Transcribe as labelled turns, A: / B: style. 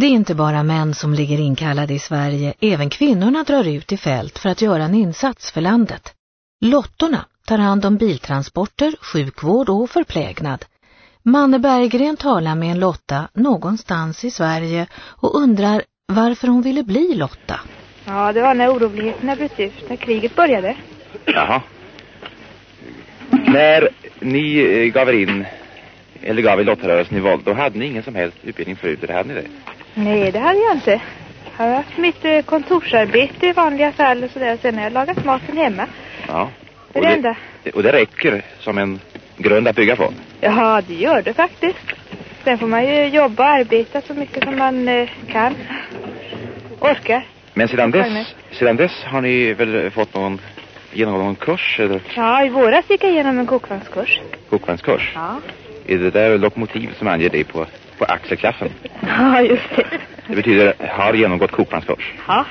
A: Det är inte bara män som ligger inkallade i Sverige, även kvinnorna drar ut i fält för att göra en insats för landet. Lottorna tar hand om biltransporter, sjukvård och förplägnad. Manne Berggren talar med en Lotta någonstans i Sverige och undrar varför hon ville bli Lotta.
B: Ja, det var när oroligheterna bröt ut, när kriget började.
C: Jaha. När ni eh, gav er in, eller gav er lottrörelsen i våld, då hade ni ingen som helst utbildning förut, eller hade ni det?
B: Nej, det hade jag inte. Jag har haft mitt eh, kontorsarbete i vanliga fall och sådär. Sen har jag lagat maten hemma.
C: Ja.
B: Det
C: Och
B: det enda.
C: Och det räcker som en grund att bygga på.
B: Ja, det gör det faktiskt. Sen får man ju jobba och arbeta så mycket som man eh, kan. Orkar.
C: Men sedan dess, sedan dess har ni väl fått någon, genomgått någon kurs eller
B: Ja, i våras gick jag igenom en kokvagnskurs.
C: kokvagnskurs?
B: Ja.
C: Är det där lokomotiv som anger det på, på axelklaffen?
B: Ja, just det.
C: Det betyder har genomgått kokvagnskurs.
B: Ja,